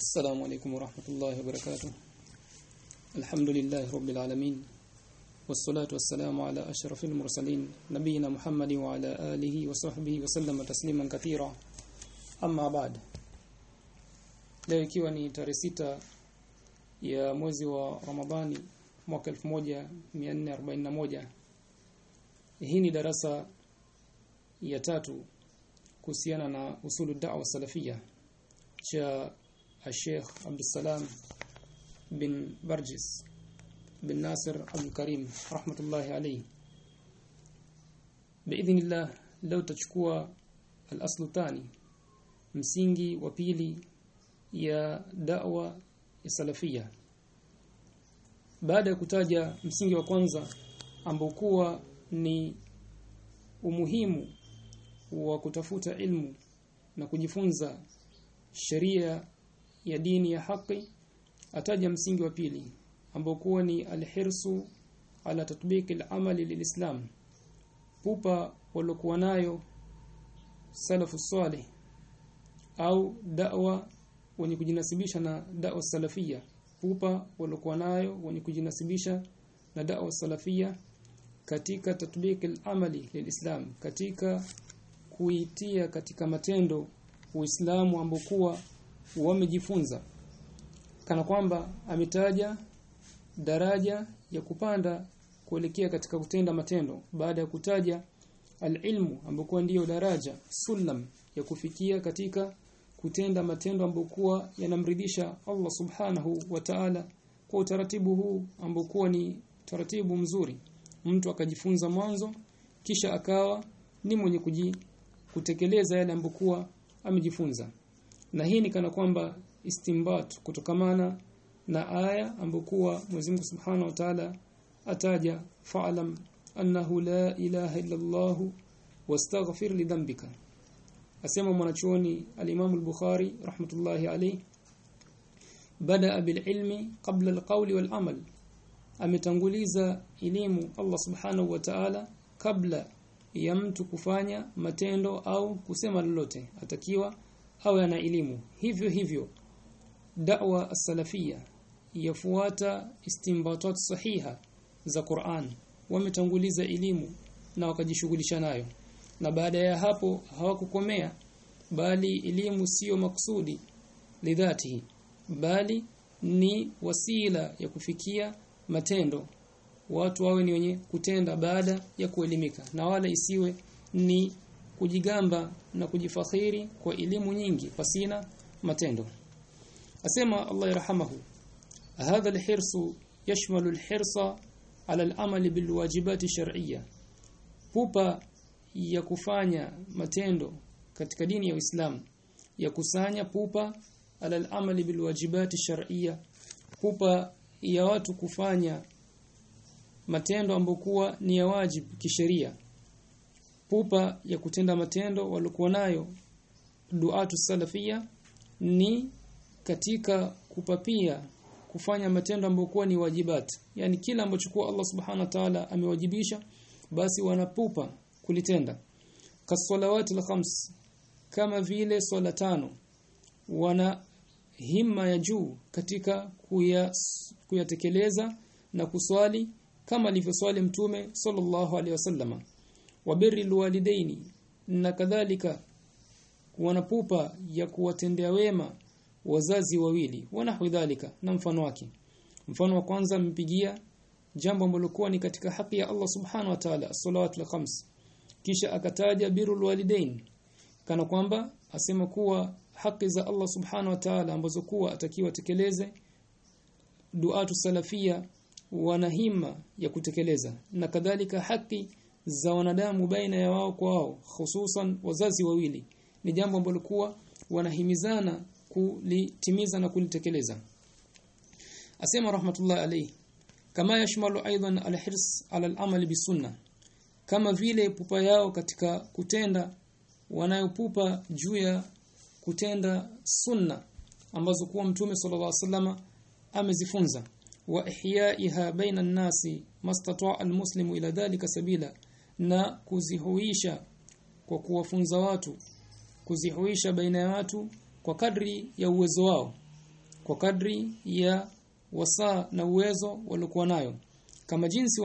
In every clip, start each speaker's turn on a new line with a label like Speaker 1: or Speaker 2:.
Speaker 1: السلام عليكم ورحمة الله وبركاته. الحمد لله رب العالمين والصلاة والسلام على أشرف المرسلين نبينا محمد وعلى آله وصحبه وسلم تسليما كثيرا. أما بعد leo ikiwa ni tarehe sita ya mwezi wa Ramadhani mwaka 1441 hii ni darasa ya tatu kuhusiana na usulu da'wa salafia cha Sheikh Abdussalam bin بن bin Nasir الكريم رحمة rahmatullahi عليه. biidhnillah الله لو al-aslu الثاني msingi wa pili ya da'wa ya salafia baada ya kutaja msingi wa kwanza ambao kuwa ni umuhimu wa kutafuta ilmu na kujifunza sheria ya dini ya haki ataja msingi wa pili ambao kuwa ni alhirsu ala tatbiq al-amali lilislam. Pupa walokuwa nayo salafu salih au da'wa wenye kujinasibisha na da'wa salafia. Pupa walokuwa nayo wenye kujinasibisha na da'wa salafia katika tatbiq al-amali lilislam katika kuitia katika matendo Uislamu ambokuwa wamejifunza. Kana kwamba ametaja daraja ya kupanda kuelekea katika kutenda matendo. Baada ya kutaja alilmu ambokuwa ndiyo daraja sulam ya kufikia katika kutenda matendo ambokuwa yanamridhisha Allah subhanahu wa ta'ala kwa utaratibu huu ambokuwa ni taratibu mzuri. Mtu akajifunza mwanzo kisha akawa ni mwenye kuji, kutekeleza yale ambokuwa amejifunza na hii ni kana kwamba istimbat kutokamana na aya ambokuwa Mwenyezi Mungu Subhanahu wa Ta'ala ataja fa'lam annahu la ilaha illa Allah wastaghfir li dhanbika. Asema mwanachuoni al-Imam al-Bukhari rahmatullahi alayhi badaa bil ilmi qabla al-qawli wal amal. Ametanguliza elimu Allah Subhanahu wa Ta'ala kabla ya mtu kufanya matendo au kusema lolote. Atakiwa awe ana elimu. Hivyo hivyo da'wa as-salafia yafuata istinbatat sahiha za Qur'an. Wametanguliza elimu na wakajishughulisha nayo. Na baada ya hapo hawakukomea bali elimu sio maksudi lidhatihi bali ni wasila ya kufikia matendo. Watu wawe ni wenye kutenda baada ya kuelimika na wala isiwe ni kujigamba na kujifakhiri kwa elimu nyingi pasina matendo. Asema Allah yarhamahu hadha alhirsu yashmalu alhirsa ala al'amal bilwajibati shar'iyya. Pupa ya kufanya matendo katika dini ya Uislamu ya kusanya pupa ala al'amal bilwajibati shar'iyya. Pupa ya watu kufanya matendo ambokuwa ni ya wajibu kisheria pupa ya kutenda matendo walikuwa nayo. Duatu salafia ni katika kupapia kufanya matendo ambokuwa ni wajibat. Yani kila ambacho kwa Allah subhanahu wa ta'ala amewajibisha basi wanapupa kulitenda. Kasalawati al-khams kama vile swala tano wana himma ya juu katika kuyatekeleza na kuswali kama alivyoswali mtume sallallahu alaihi wasallama wabirri alwalidaini na kadhalika wanapupa ya kuwatendea wema wazazi wawili wana dhalika na mfano wake. Mfano wa kwanza mpigia jambo ambalo ni katika haki ya Allah subhanahu wa ta'ala salawatu khams. Kisha akataja biru walidain kana kwamba asema kuwa haki za Allah subhanahu wa ta'ala ambazo kuwa atakiwa tekeleze duatu salafia wana hima ya kutekeleza. Na kadhalika haki za wanadamu baina ya wao kwa wao hususan wazazi wawili ni jambo ambalo kuwa wanahimizana kulitimiza na kulitekeleza. Asema rahmatullah alayhi kama yashmalu aidan alhirs ala al-amal bisunna kama vile pupa yao katika kutenda wanayopupa juu ya kutenda sunna ambazo kuwa mtume sallallahu alaihi amezifunza. Wa ihyaiha baina an-nasi mastata'a al-muslimu ila dhalika sabila na kuzihuisha kwa kuwafunza watu kuzihuisha baina ya watu kwa kadri ya uwezo wao kwa kadri ya wasaa na uwezo waliokuwa nayo. Kama jinsi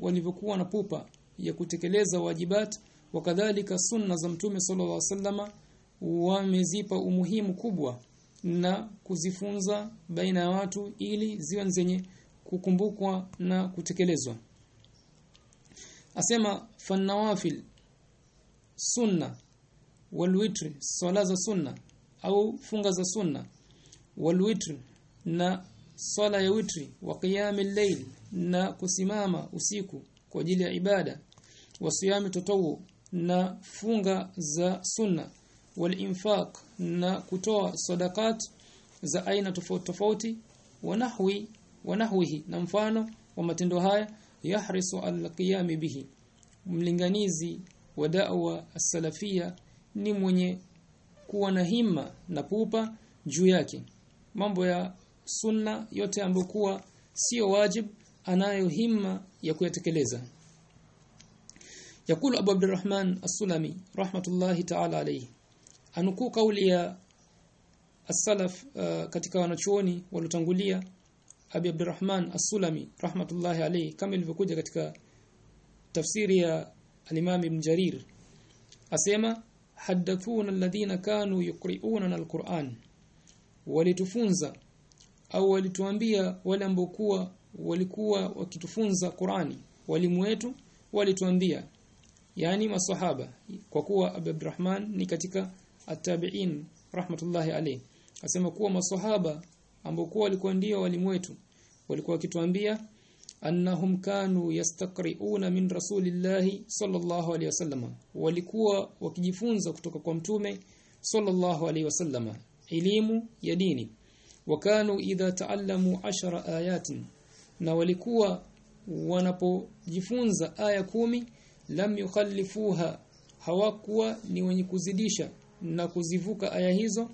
Speaker 1: walivyokuwa na pupa ya kutekeleza wajibat wakadhalika sunna za mtume sallallahu alaihi wasallama wamezipa umuhimu kubwa na kuzifunza baina ya watu ili ziwe zenye kukumbukwa na kutekelezwa asema fanawafil sunna walwitri swala za sunna au funga za sunna walwitri na swala ya witri wa qiyamil layl na kusimama usiku kwa ajili ya ibada wasiyami tatawu na funga za sunna walinfaq na kutoa sadakat za aina tofauti tofauti wanahwi wanahwihi na mfano wa matendo haya yahrisu alqiyami bihi. Mlinganizi wa da'wa as-salafia ni mwenye kuwa na himma na pupa juu yake. Mambo ya sunna yote ambokuwa sio wajib anayo himma ya kuyatekeleza. Yakulu Abu Abdurrahman As-Sulami rahmatullahi ta'ala alayhi. Anukuu kauli ya as-salaf uh, katika wanachuoni waliotangulia Abi Abdurrahman As-Sulami rahmatullahi alayhi kama ilivyokuja katika tafsiri ya al-Imam Ibn Jarir. Asema hadathuna alladhina kanu yuqri'una al-Qur'an. Walitufunza au walituambia wale ambao kuwa walikuwa wakitufunza Qur'ani. Walimu wetu walituambia yani masahaba kwa kuwa Abu Abdurrahman ni katika at-tabi'in rahmatullahi alayhi. Asema kuwa masahaba ambao kuwa walikuwa ndio walimu wetu walikuwa wakituambia annahum kanu yastaqri'una min rasulillahi sallallahu alayhi wasallam. Walikuwa wakijifunza kutoka kwa mtume sallallahu alayhi wasallam elimu ya dini. Wakanu idha taallamu ashara ayatin na walikuwa wanapojifunza aya kumi lam yukhallifuha hawakuwa ni wenye kuzidisha na kuzivuka aya hizo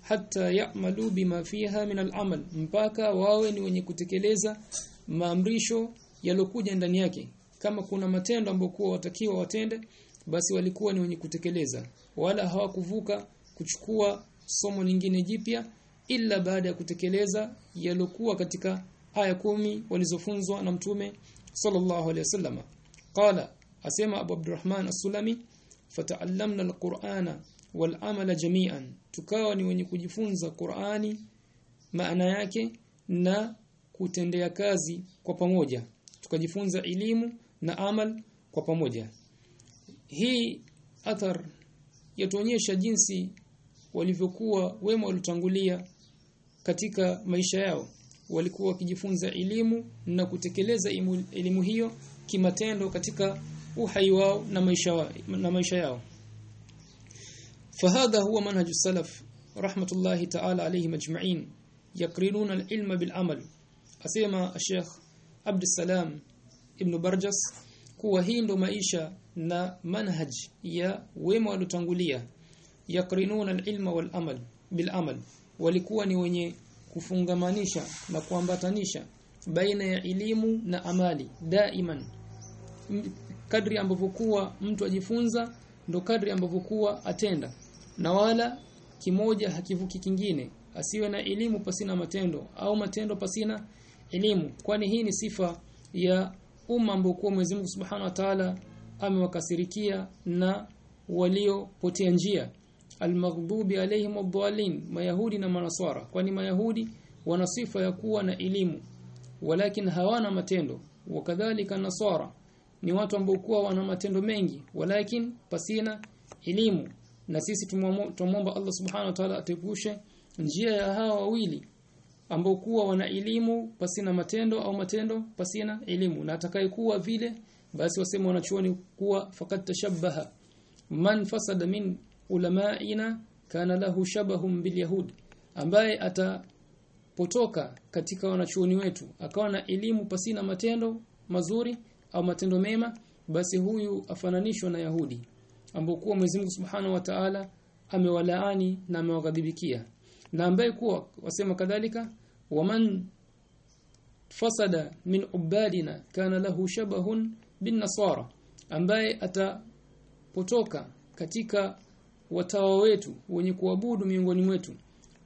Speaker 1: hata ya'malu bima fiha min al-amal mpaka wawe ni wenye kutekeleza maamrisho yalokuja ndani yake. Kama kuna matendo ambayo kuwa watakiwa watende basi walikuwa ni wenye kutekeleza. Wala hawakuvuka kuchukua somo lingine jipya ila baada ya kutekeleza yalokuwa katika aya kumi walizofunzwa na mtume sallallahu alaihi wasallam. Qala asema Abu Abdurrahman As-Sulami fata'allamna al-Qur'ana wal amala jami'an tukawa ni wenye kujifunza Qur'ani maana yake na kutendea kazi kwa pamoja. Tukajifunza elimu na amal kwa pamoja. Hii athar yatuonyesha jinsi walivyokuwa wema walitangulia katika maisha yao. Walikuwa wakijifunza elimu na kutekeleza elimu hiyo kimatendo katika uhai wao na maisha wao, na maisha yao فهذا هو منهج السلف رحمة الله تعالى عليهم اجمعين يقرنون العلم بالعمل asema Sheikh Abdul Salam Ibn Barjas kuwa hii ndo maisha na manhaj ya wema waliotangulia yakrinuna alilma wal amal bil amal walikuwa ni wenye kufungamanisha na kuambatanisha baina ya elimu na amali daiman kadri ambavyo kuwa mtu ajifunza ndo kadri ambavyo kuwa atenda na wala kimoja hakivuki kingine asiwe na elimu pasina matendo au matendo pasina elimu. Kwani hii ni sifa ya umma ambao kwa Mwenyezi Mungu Subhanahu wa Ta'ala amewakasirikia na waliopotea njia. Almaghdubi alaihim wadhallin mayahudi na manaswara. Kwani mayahudi wana sifa ya kuwa na elimu walakin hawana matendo. Wakadhalika nasara ni watu ambao kuwa wana matendo mengi walakin pasina elimu na sisi tumomba Allah Subhanahu wa Ta'ala atepushe njia ya hawa wawili ambao kuwa wana elimu pasina matendo au matendo pasina elimu. Na atakayekuwa vile basi wasema wanachuoni kuwa fakat tashabbaha. Man fasada min ulamaina kana lahu shabahum bilyahud ambaye atapotoka katika wanachuoni wetu akawa na elimu pasina matendo mazuri au matendo mema basi huyu afananishwa na Yahudi ambao kuwa Mwenyezi Mungu Subhanahu wa Ta'ala amewalaani na amewaghadhibikia. Na ambaye kuwa wasema kadhalika waman fasada min ubadina kana lahu shabahun bin nasara ambaye atapotoka katika watawa wetu wenye kuabudu miongoni mwetu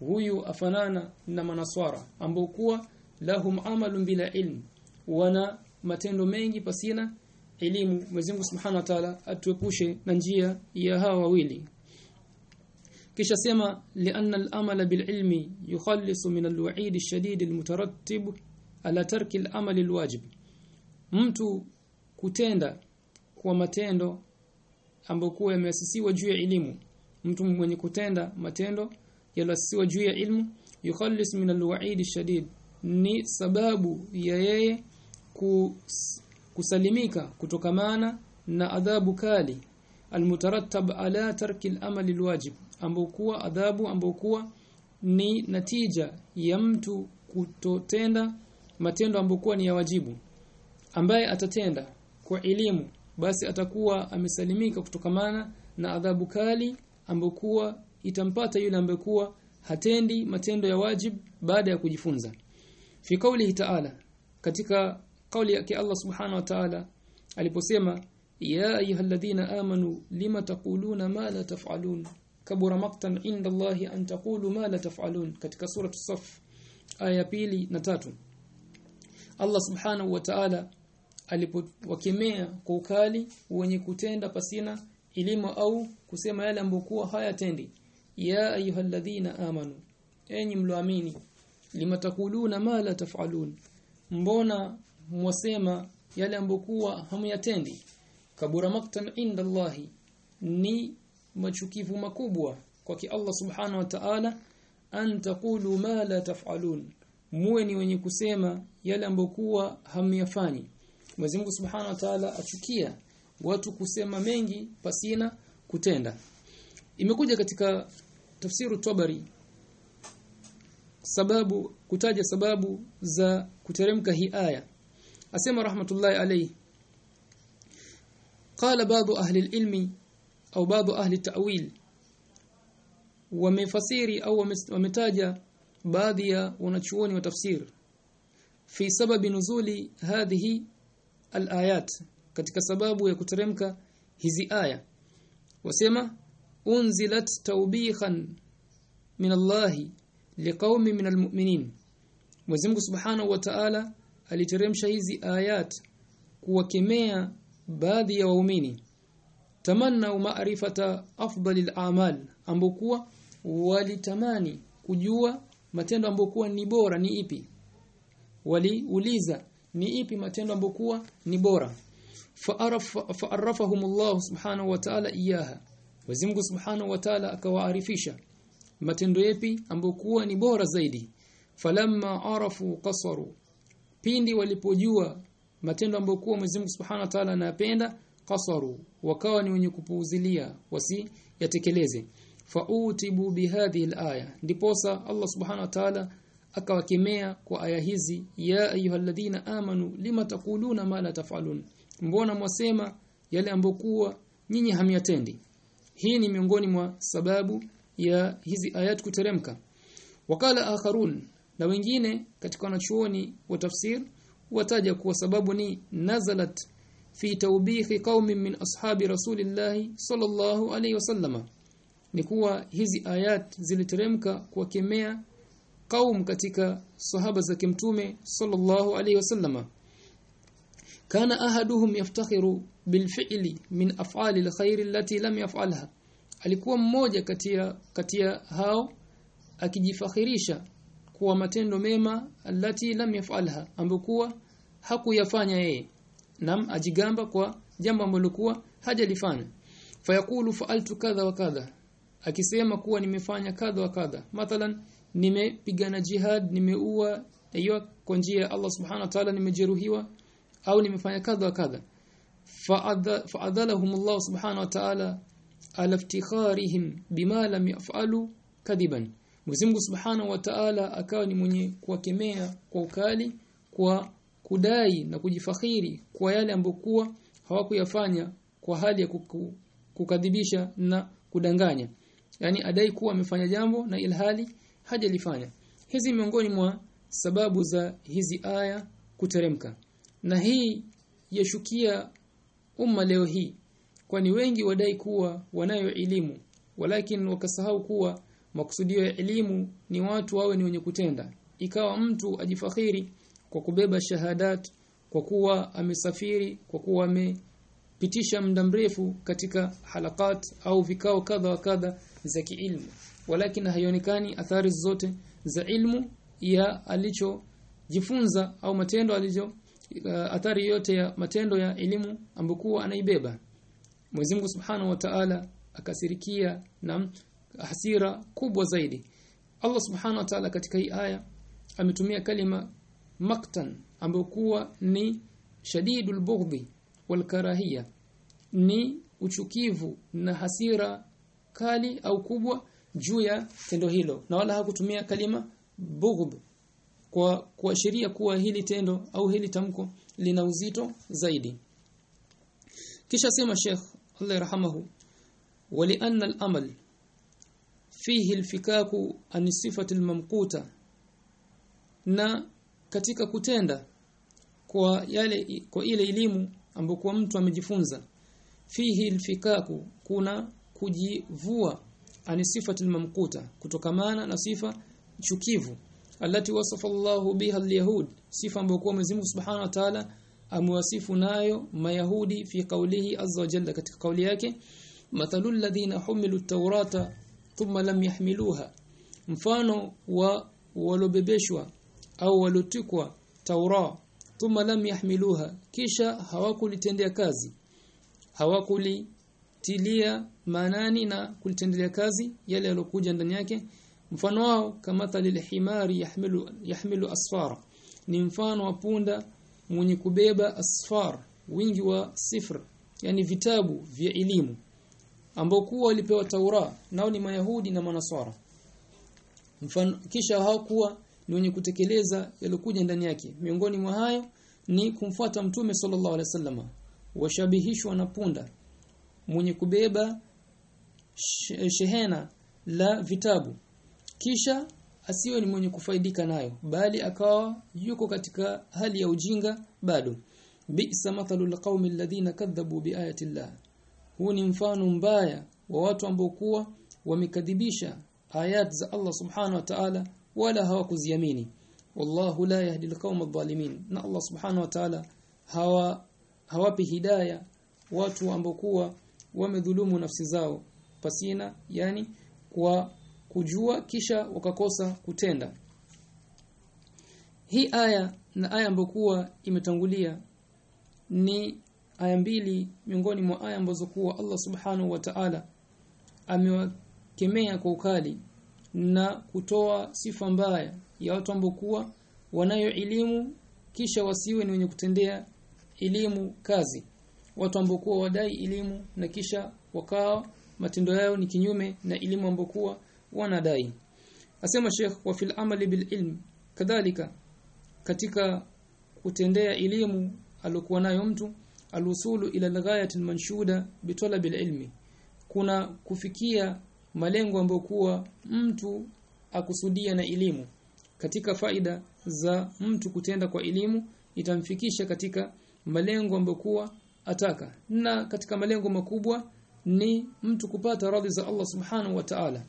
Speaker 1: huyu afanana na manaswara ambao kuwa lahum amalun bila ilm wana matendo mengi pasina elimu Mwenyezi Mungu Subhanahu wa Ta'ala atuepushe na njia ya hawa wawili. Kisha sema lianna al-amala bil ilmi yukhallisu min al-wa'id ash-shadid al-mutarattib ala tarki al-amal al-wajib. Mtu kutenda kwa matendo ambayo yameasisiwa juu ya elimu. Mtu mwenye kutenda matendo yaliyoasisiwa juu ya ilmu yukhallis min al-wa'id ash-shadid ni sababu ya yeye kusalimika kutokamana na adhabu kali almutarattab ala tarki al-amal al-wajib ambokuwa adhabu ambokuwa ni natija ya mtu kutotenda matendo ambokuwa ni ya wajibu. Ambaye atatenda kwa elimu basi atakuwa amesalimika kutokamana na adhabu kali ambokuwa itampata yule ambekuwa hatendi matendo ya wajib baada ya kujifunza. Fi kauli ta'ala katika kauli yake Allah subhanahu wa ta'ala aliposema ya ayyuhalladhina amanu lima taquluna ma la taf'alun kabura maqtan inda Allahi an taqulu ma la taf'alun katika sura as-saff aya pili na tatu Allah subhanahu wa ta'ala alipowakemea kwa ukali wenye kutenda pasina elimu au kusema yale ambokuwa hayatendi ya ayyuhalladhina amanu enyi mloamini limatakuluna ma la taf'alun mbona mwasema yale ambokuwa hamyatendi kabura maktan inda Allahi ni machukivu makubwa kwa ki Allah subhanahu wa ta'ala an taqulu ma la taf'alun muwe ni wenye kusema yale ambokuwa hamyafanyi Mwenyezi Mungu Subhanahu wa Ta'ala achukia watu kusema mengi pasina kutenda. Imekuja katika tafsiru Tabari sababu kutaja sababu za kuteremka hii aya asema rahmatullahi alayhi. Qala baadhi ahli ilmi au baadhi ahli ta'wil. Wamefasiri au wametaja baadhi ya wanachuoni wa tafsir. Fi sababi nuzuli hadhihi alayat katika sababu ya kuteremka hizi aya. Wasema unzilat tawbihan min Allah liqaumi min almu'minin Mwenyezi Mungu Subhanahu wa Ta'ala aliteremsha hizi ayat kuwakemea baadhi ya waumini. Tamanna ma'rifata afdalil a'mal ambokuwa walitamani kujua matendo ambokuwa ni bora ni ipi. Waliuliza ni ipi matendo ambokuwa ni bora. Fa'arafahum Allah subhanahu wa ta'ala iyaha wazimu subhanahu wa ta'ala akawaarifisha matendo yapi ambokuwa ni bora zaidi. Falamma arafu qasaru pindi walipojua matendo ambayo kwa Mwenyezi Mungu subhanahu wa ta'ala anayapenda qasaru wakawa ni wenye kupuuzilia wasi yatekeleze bi hadhihi alaya ndiposa Allah subhanahu wa ta'ala akawakemea kwa aya hizi ya ayyuhalladhina amanu lima taquluna ma la taf'alun? Mbona mwasema yale ambokuwa nyinyi hamyatendi? Hii ni miongoni mwa sababu ya hizi ayat kuteremka. Wakala akharun na wengine katika wanachuoni wa tafsir wataja kuwa sababu ni nazalat fi taubihi qaumin min ashabi rasulillahi sallallahu alayhi wasallama. Ni kuwa hizi ayat ziliteremka kuwakemea kaum katika sahaba za kimtume sallallahu alayhi wasallama. Kana ahaduhum yaftakhiru bilfi'li min af'ali alkhair allati lam yaf'alha. Alikuwa mmoja kati ya hao akijifakhirisha kuwa matendo mema allati lam yaf'alha ambokuwa hakuyafanya yeye. Nam ajigamba kwa jambo ambalo kuwa hajalifanya. Fayakulu fa'altu kadha wa kadha akisema kuwa nimefanya kadha wa kadha. Mathalan nimepigana jihad nimeua hiyo kwa njia ya Allah subhanahu wa ta'ala nimejeruhiwa au nimefanya kadha wa kadha. Fa'adhalahum Allah subhanahu wa ta'ala ala bima lam yaf'alu kadiban Mwenyezi Mungu subhanahu wa ta'ala akawa ni mwenye kuwakemea kwa ukali kwa kudai na kujifakhiri kwa yale ambokuwa hawakuyafanya kwa hali ya kukadhibisha na kudanganya. Yani adai kuwa amefanya jambo na ilhali hajalifanya. Hizi miongoni mwa sababu za hizi aya kuteremka. Na hii yashukia umma leo hii. Kwani wengi wadai kuwa wanayo elimu walakin wakasahau kuwa makusudio ya elimu ni watu wawe ni wenye kutenda. Ikawa mtu ajifakhiri kwa kubeba shahadat kwa kuwa amesafiri kwa kuwa amepitisha muda mrefu katika halakat au vikao kadha wa kadha za kiilmu. Walakini haionekani athari zote za ilmu ya alichojifunza au matendo alicho uh, athari yote ya matendo ya elimu ambokuwa anaibeba. Mwenyezi Mungu Subhanahu wa Ta'ala akasirikia na hasira kubwa zaidi. Allah subhanahu wa ta'ala katika hii aya ametumia kalima maktan ambayo kuwa ni shadidul bughdhi wal karahia ni uchukivu na hasira kali au kubwa juu ya tendo hilo na wala hakutumia kalima bughd kwa kuashiria kuwa hili tendo au hili tamko lina uzito zaidi. Kisha sema Sheikh Allah rahamahu wa li anna al-amal fihi alfikaku an sifati almamquta na katika kutenda kwa yale kwa ile elimu ambayo mtu amejifunza fihi alfikaku kuna kujivua an sifati almamquta kutokamana na sifa chukivu alati wasafa Allahu biha alyahud sifa ambayo kwa Mwenyezi Mungu Subhanahu wa Ta'ala amewasifu nayo mayahudi fi qawlihi azza wa jalla katika kauli yake mathalul ladhina humilu tawrata thumma lam yahmiluha. Mfano wa walobebeshwa au walotikwa taura. Thumma lam yahmiluha. Kisha hawakulitendea kazi. Hawakulitilia maanani na kulitendea kazi yale yalokuja ndani yake. Mfano wao kama talil himari yahmilu yahmilu asfara ni mfano wa punda mwenye kubeba asfar wingi wa sifr yani vitabu vya elimu ambao kuwa walipewa Taura nao ni Mayahudi na Manasara mfano kisha hawakuwa ni wenye kutekeleza yalokuja ndani yake. Miongoni mwa hayo ni kumfuata mtume sallallahu alaihi wasallam washabihishwa na punda mwenye kubeba shehena la vitabu. Kisha asiwe ni mwenye kufaidika nayo bali akawa yuko katika hali ya ujinga bado. Bi'sa mathalul qaumi alladhina kadhabu biayati huu ni mfano mbaya wa watu ambao kuwa wamekadhibisha ayat za Allah subhanahu wa ta'ala wala hawakuziamini. Wallahu la yahdi alqawma adh-dhalimin. Na Allah subhanahu wa ta'ala hawa hawapi hidaya watu ambao kuwa wamedhulumu nafsi zao pasina yani kwa kujua kisha wakakosa kutenda. Hii aya na aya ambayo kuwa imetangulia ni aya mbili miongoni mwa aya ambazo kuwa Allah subhanahu wa ta'ala amewakemea kwa ukali na kutoa sifa mbaya ya watu ambao kuwa wanayo elimu kisha wasiwe ni wenye kutendea elimu kazi. Watu ambao kuwa wadai elimu na kisha wakao matendo yao ni kinyume na elimu ambao kuwa wanadai. Asema Sheikh wa fil amali bil ilm kadhalika katika kutendea elimu alokuwa nayo mtu alusulu ila alghayati almanshuda bitalabi alilmi. Kuna kufikia malengo ambayo kuwa mtu akusudia na elimu katika faida za mtu kutenda kwa elimu itamfikisha katika malengo ambayo kuwa ataka. Na katika malengo makubwa ni mtu kupata radhi za Allah subhanahu wa ta'ala.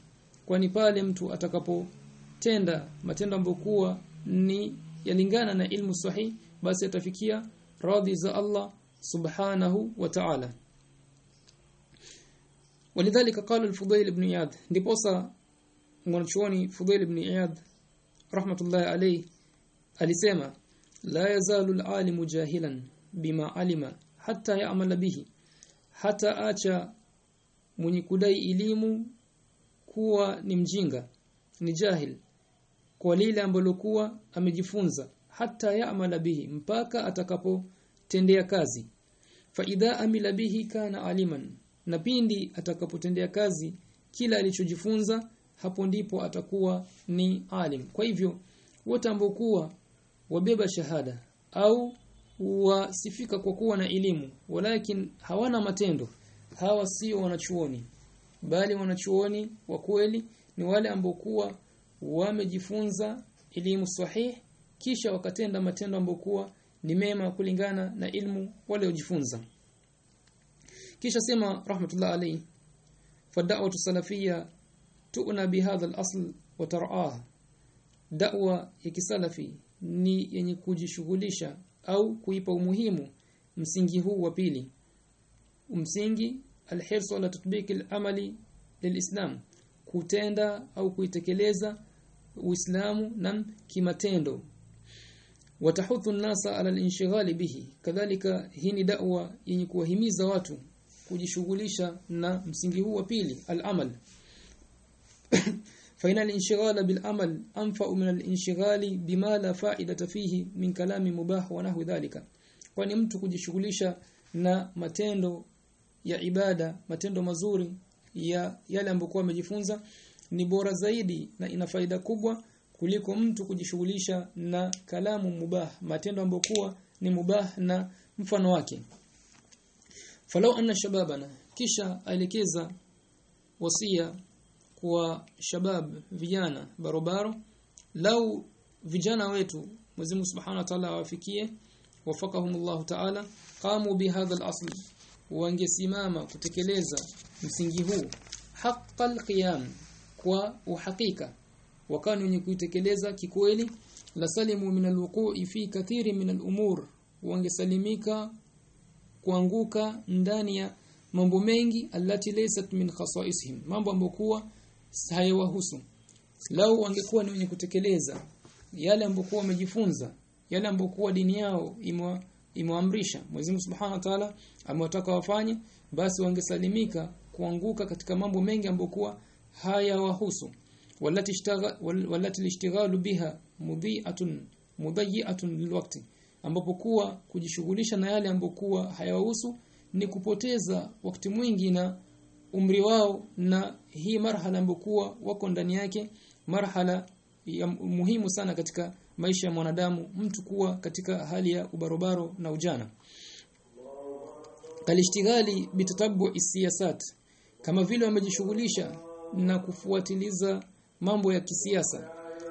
Speaker 1: Kwani pale mtu atakapotenda matendo ambayo kuwa ni yalingana na ilmu sahihi basi atafikia radhi za Allah subhanahu wa ta'ala. Walidhalika qala al-fudayl ibn iyad. Ndiposa mwanachuoni fudayl ibn iyad rahmatullahi alayhi alisema la yazalu al-alimu jahilan bima alima hata yaamala bihi. Hata acha mwenye kudai elimu kuwa ni mjinga ni jahil kwa lile ambalo kuwa amejifunza hata yaamala bihi mpaka atakapotendea kazi fa idha amila bihi kana aliman. Na pindi atakapotendea kazi kila alichojifunza hapo ndipo atakuwa ni alim. Kwa hivyo wote ambao kuwa wabeba shahada au wasifika kwa kuwa na elimu walakin hawana matendo. Hawa sio wanachuoni bali wanachuoni wa kweli ni wale ambao kuwa wamejifunza elimu sahihi kisha wakatenda matendo ambayo kuwa ni mema kulingana na ilmu waliojifunza. Kisha sema rahmatullah alayhi fad'watu salafiyya tu'na bihadha al-asl wa tar'ah da'wa ya kisalafi ni yenye kujishughulisha au kuipa umuhimu msingi huu wa pili. Msingi alhirs ala tatbiq al-amali lilislam kutenda au kuitekeleza uislamu na kimatendo watahuthu nasa ala al bihi kadhalika hii ni da'wa yenye kuwahimiza watu kujishughulisha na msingi huu wa pili al-amal فإن الانشغال بالعمل أنفع من الانشغال بما لا فائدة فيه من كلام مباح ونحو ذلك kwani mtu kujishughulisha na matendo ya ibada matendo mazuri ya yale ambayo amejifunza ni bora zaidi na ina faida kubwa kuliko mtu kujishughulisha na kalamu mubah matendo ambayo ni mubah na mfano wake. Falau anna shababana kisha aelekeza wasia kwa shabab vijana barobaro. Lau vijana wetu Mwenyezi Subhanahu wa Ta'ala awafikie wafakahumullahu Ta'ala qamu bihadha al-asl wangesimama kutekeleza msingi huu. Haqqal qiyam kwa uhakika wakani wenye kuitekeleza kikweli la salimu min alwuqu'i fi kathiri min al'umur. Wangesalimika kuanguka ndani ya mambo mengi allati laysat min khasaisihim. Mambo ambokuwa hayawahusu. Lau wangekuwa ni wenye kutekeleza yale ambokuwa wamejifunza yale ambokuwa dini yao imewaamrisha Mwenyezi Mungu Subhanahu wa Ta'ala amewataka wafanye basi wangesalimika kuanguka katika mambo mengi ambokuwa hayawahusu walati lishtighalu biha mudhi'atun mudhi'atun lilwaqti ambapo kuwa kujishughulisha na yale ambokuwa hayawahusu ni kupoteza wakati mwingi na umri wao na hii marhala ambokuwa wako ndani yake marhala ya muhimu sana katika maisha ya mwanadamu mtu kuwa katika hali ya ubarobaro na ujana. Kalishtigali bitatabu isiyasat kama vile wamejishughulisha na kufuatiliza mambo ya kisiasa.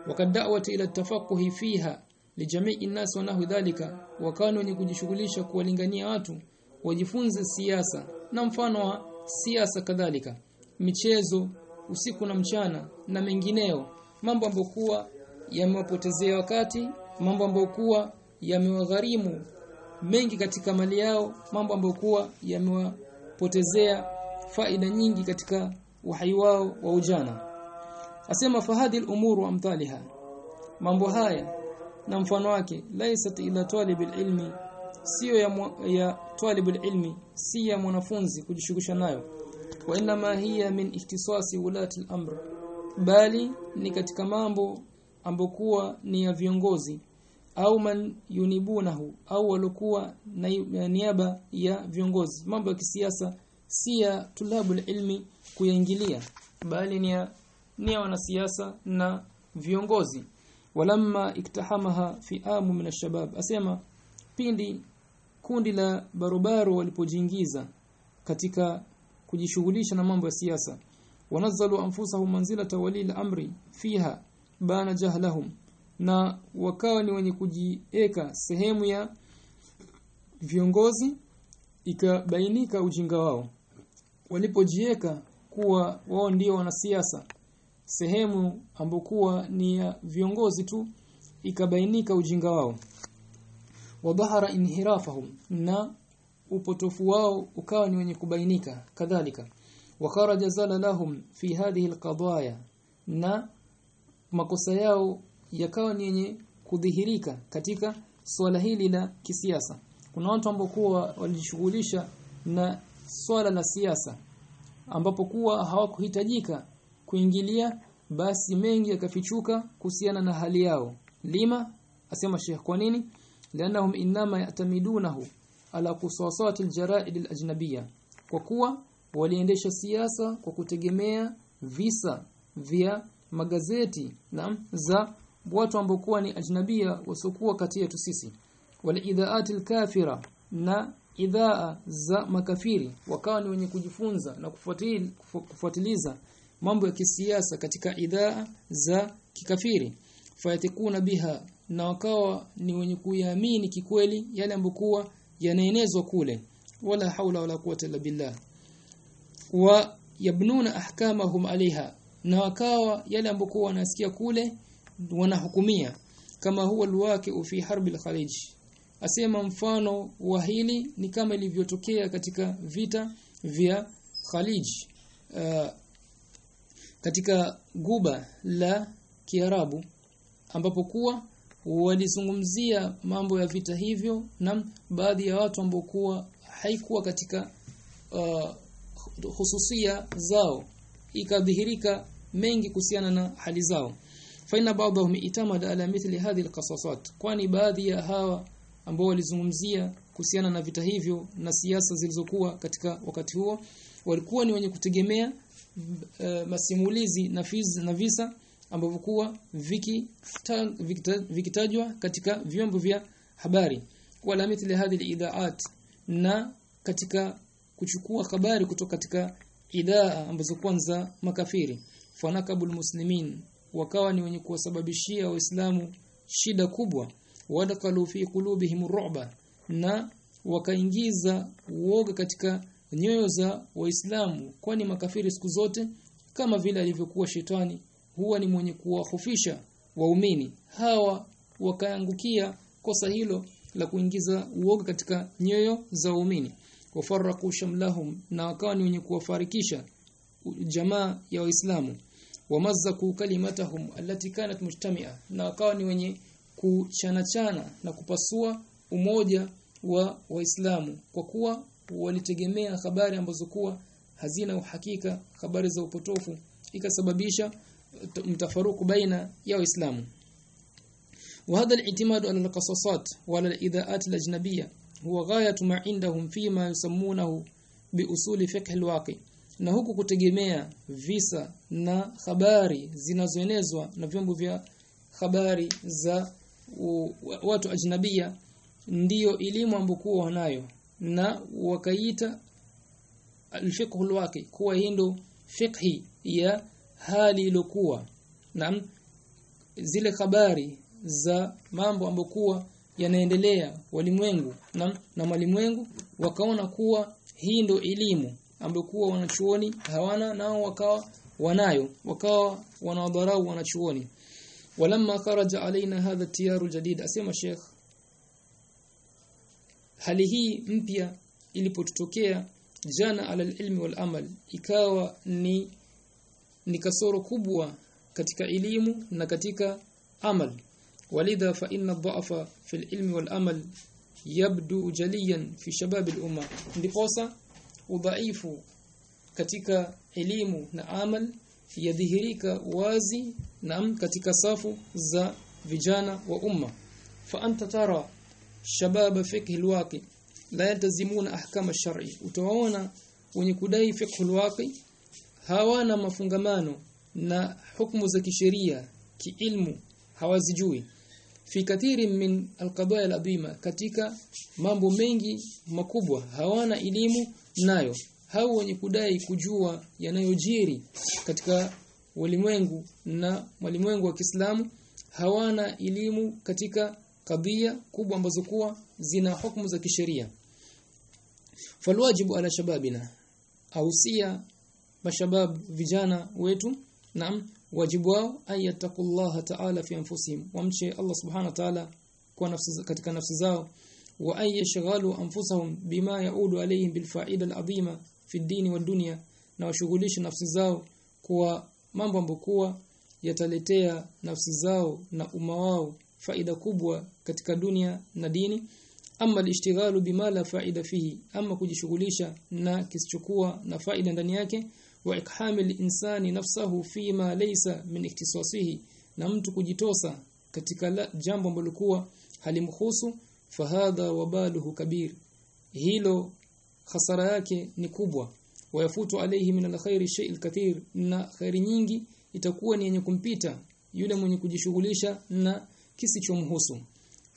Speaker 1: Wakadawati ila tafaqquhi fiha lijamii nas wa nahu dhalika wakano wenye kujishughulisha kuwalingania watu wajifunze siasa na mfano wa siasa kadhalika. Michezo usiku na mchana na mengineo. Mambo ambayo kuwa yamewapotezea wakati mambo ambayo kuwa yamewagharimu mengi katika mali yao mambo ambayo kuwa yamewapotezea faida nyingi katika uhai wao wa ujana asema fahadhi al-umuru amthaliha. Mambo haya na mfano wake laisat ila talib ilmi sio ya, ya talib ilmi si ya mwanafunzi kujishughulisha nayo. Wa inma hiya min ihtisasi ulati al-amr bali ni katika mambo ambokuwa ni ya viongozi au man yunibunahu au walokuwa na niaba ya viongozi. Mambo ya kisiasa si ya tulabul ilmi kuyaingilia bali ni ya ni wanasiasa na viongozi. Walamma iktahamaha fiamu min shabab asema pindi kundi la barobaro walipojiingiza katika kujishughulisha na mambo ya siasa wanazalu anfusahum manzilata walil amri fiha bana jahlahum na wakawa ni wenye kujieka sehemu ya viongozi ikabainika ujinga wao. Walipojieka kuwa wao ndio wanasiasa sehemu ambokuwa ni ya viongozi tu ikabainika ujinga wao. Wabahara inhirafahum na upotofu wao ukawa ni wenye kubainika kadhalika. Wakaraja zala lahum fi hadhihi alqadaya na makosa yao yakawa ni yenye kudhihirika katika swala hili la kisiasa. Kuna watu ambao kuwa walijishughulisha na swala la siasa ambapo kuwa hawakuhitajika kuingilia basi mengi yakafichuka kuhusiana na hali yao. Lima asema Sheikh kwa nini? Lianahum inama yatamidunahu ala kusasati aljaraid alajnabiyya. Kwa kuwa waliendesha siasa kwa kutegemea visa vya magazeti na za watu ambao kuwa ni ajnabia wasokuwa kati yetu sisi. Wal walidhaati kafira na idhaa za makafiri wakawa ni wenye kujifunza na kufuatili, kufuatiliza mambo ya kisiasa katika idhaa za kikafiri. Fayatikuna biha na wakawa ni wenye kuyaamini kikweli yale ambokuwa yanaenezwa kule. Wala haula wala quwwata illa billah. Wa yabnuna ahkamahum alaiha na wakawa yale ambokuwa wanasikia kule wanahukumia. Kama huwa luwake fi harbi al-khalij. Asema mfano wa hili ni kama ilivyotokea katika vita vya Khalij. Uh, katika guba la Kiarabu ambapo kuwa walizungumzia mambo ya vita hivyo na baadhi ya watu ambao kuwa haikuwa katika uh, hususia zao. Ikadhihirika mengi kuhusiana na hali zao. Faina baadhahum itamada ala mithli hadhihi alqasasat kwani baadhi ya hawa ambao walizungumzia kuhusiana na vita hivyo na siasa zilizokuwa katika wakati huo walikuwa ni wenye kutegemea uh, masimulizi na fiz, na visa ambavyo kuwa vikitajwa viki katika vyombo vya habari. Wala mithli idaat na katika kuchukua habari kutoka katika idaa ambazo kwanza makafiri. Fanakabul muslimin wakawa ni wenye kuwasababishia waislamu shida kubwa. Wadakalu fi qulubihim ru'ba na wakaingiza uoga katika nyoyo za waislamu kwani makafiri siku zote kama vile alivyokuwa shetani huwa ni mwenye kuwahofisha waumini. Hawa wakaangukia kosa hilo la kuingiza uoga katika nyoyo za waumini. Wafarraqu shamlahum na wakawa ni wenye kuwafarikisha jamaa ya waislamu. Wamazzaku kalimatahum allati kanat mujtami'a na wakawa ni wenye kuchanachana na kupasua umoja wa waislamu kwa kuwa walitegemea habari ambazo kuwa hazina uhakika habari za upotofu ikasababisha mtafaruku baina ya waislamu وهذا الاعتماد على القصصات وعلى الاذاءات الاجنبيه هو غايه ما عندهم فيما يسمونه بأصول فقه الواقع na huku kutegemea visa na habari zinazoenezwa na vyombo vya habari za u, watu ajnabia ndiyo elimu ambokuwa wanayo na wakaita alfiqh alwaqi kuwa hindo fiqhi ya hali ilokuwa na zile habari za mambo ambokuwa yanaendelea walimwengu. Na, na malimwengu wakaona kuwa hii ndo elimu ambokuwa wanachuoni hawana nao wakawa wanayo wakawa wanawadharau wanachuoni. Walamma kharaja alaina hadha tiyaru jadid asema sheikh hali hii mpya ilipotokea jana ala ilmi wal amal ikawa ni ni kasoro kubwa katika elimu na katika amal walidha fa inna dha'fa fi al-ilmi wal amal yabdu jaliyan fi shabab al-umma ndiposa udhaifu katika elimu na amal yadhihirika wazi na katika safu za vijana wa umma fa anta tara shabab fiqh alwaqi la yantazimuna ahkam ash-shar'i utaona wenye kudai fiqh alwaqi hawana mafungamano na hukumu za kisheria kiilmu hawazijui. Fi kathiri min alqadaya aladhima katika mambo mengi makubwa hawana elimu nayo. Hao wenye kudai kujua yanayojiri katika walimwengu na walimwengu wa Kiislamu hawana elimu katika kadhia kubwa ambazo kuwa zina hukumu za kisheria. Falwajibu ala shababina. Ausia mashabab vijana wetu naam wajibu wao ayatakullaha ta'ala fi anfusihim. Wamche Allah subhanahu wa ta'ala kwa nafsi katika nafsi zao. Wa ayashghalu anfusahum bima yaudu alayhim bilfaida fa'ida al adhima fi dini wa dunya. Na washughulishe nafsi zao kwa mambo ambokuwa yataletea nafsi zao na umma wao faida kubwa katika dunia na dini ama alishtighalu bima la faida fihi ama kujishughulisha na kisichokuwa na faida ndani yake wa ikhamil insani nafsahu fima laysa min iktisasihi na mtu kujitosa katika jambo ambalo kuwa halimhusu fahadha wabaluhu kabir. Hilo hasara yake ni kubwa. Wayafutu alayhi min alkhairi shay'il kathir na khairi nyingi itakuwa ni yenye kumpita yule mwenye kujishughulisha na kisichomhusu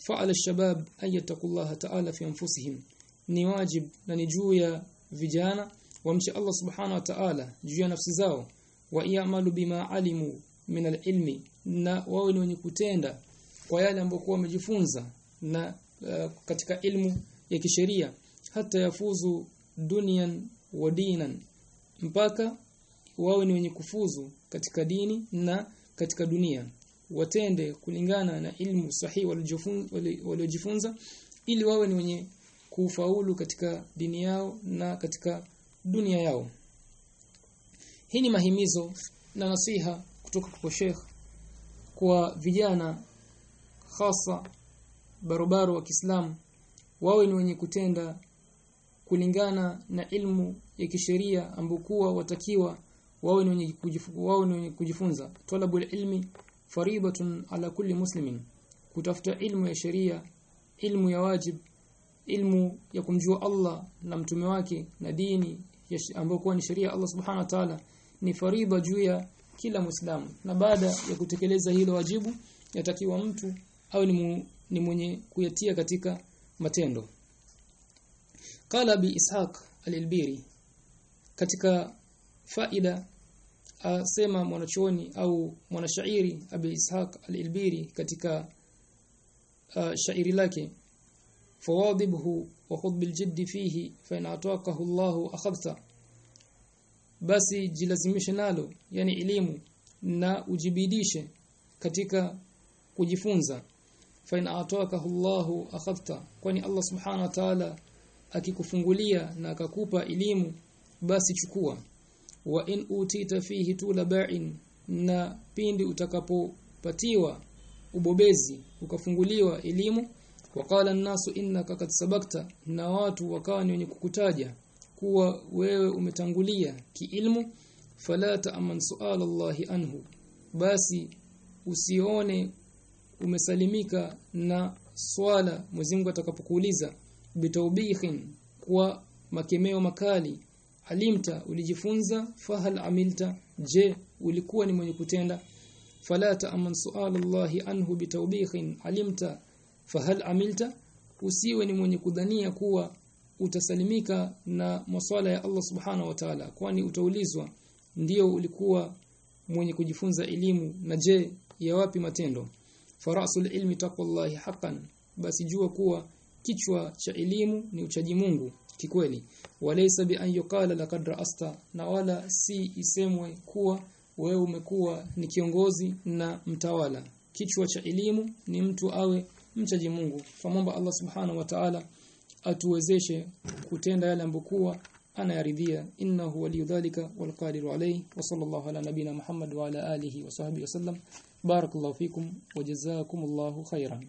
Speaker 1: fa'ala shabab ayatakullaha ta'ala fi anfusihim. Ni wajib na ni juu ya vijana wamche Allah subhanahu wa ta'ala juu ya nafsi zao. Wa ya'malu bima alimu min alilmi na wawe ni wenye kutenda kwa yale ambayo wamejifunza na uh, katika ilmu ya kisheria. Hata yafuzu dunian wa dinan mpaka wawe ni wenye kufuzu katika dini na katika dunia watende kulingana na ilmu sahihi waliojifunza ili wawe ni wenye kufaulu katika dini yao na katika dunia yao. Hii ni mahimizo na nasiha kutoka kwa Sheikh kwa vijana hasa barobaro wa Kiislamu wawe ni wenye kutenda kulingana na ilmu ya kisheria ambokuwa watakiwa wawe ni wenye kujifunza. Talabul ilmi faribatun ala kulli muslimin. Kutafuta ilmu ya sheria ilmu ya wajib ilmu ya kumjua Allah na mtume wake na dini ambayo kuwa ni sheria Allah subhanahu wa ta'ala ni fariba juu ya kila muislamu. Na baada ya kutekeleza hilo wajibu yatakiwa mtu au ni, mu, ni mwenye kuyatia katika matendo. Qala bi ishaq al-ilbiri katika faida asema mwanachuoni au mwanashairi abi ishaq al-ilbiri katika uh, shairi lake fawadibhu wa khudh bil jiddi fihi fa in ataqahu Allahu akhadhta. Basi jilazimishe nalo yani elimu na ujibidishe katika kujifunza. Fa in ataqahu Allahu akhadhta. Kwani Allah subhanahu wa ta'ala akikufungulia na akakupa elimu basi chukua wa in utita fihi tula ba'in na pindi utakapopatiwa ubobezi ukafunguliwa elimu waqala an-nasu innaka kad sabakta na watu wakawa ni wenye kukutaja kuwa wewe umetangulia kiilmu fala ta'man su'al Allah anhu basi usione umesalimika na swala Mwenyezi Mungu atakapokuuliza bitaubihin kwa makemeo makali alimta ulijifunza? Fahal amilta. Je ulikuwa ni mwenye kutenda? Fala ta'man su'al Allah anhu bitawbihin alimta fahal amilta? Usiwe ni mwenye kudhania kuwa utasalimika na maswala ya Allah subhanahu wa ta'ala kwani utaulizwa ndiyo ulikuwa mwenye kujifunza elimu na je ya wapi matendo? Farasul ilmi taqwallahi haqqan. Basi jua kuwa kichwa cha elimu ni uchaji Mungu. Kikweli walaysa bi an yuqala laqad ra'asta na wala si isemwe kuwa wewe umekuwa ni kiongozi na mtawala. Kichwa cha elimu ni mtu awe mchaji Mungu. Famomba Allah subhanahu wa ta'ala atuwezeshe kutenda yale ambokuwa anayaridhia. Innahu waliyudhalika walqadiru alayhi wa sallallahu ala nabina Muhammad wa ala alihi wa sahbihi wasallam barakallahu fikum wa jazakumullahu khairan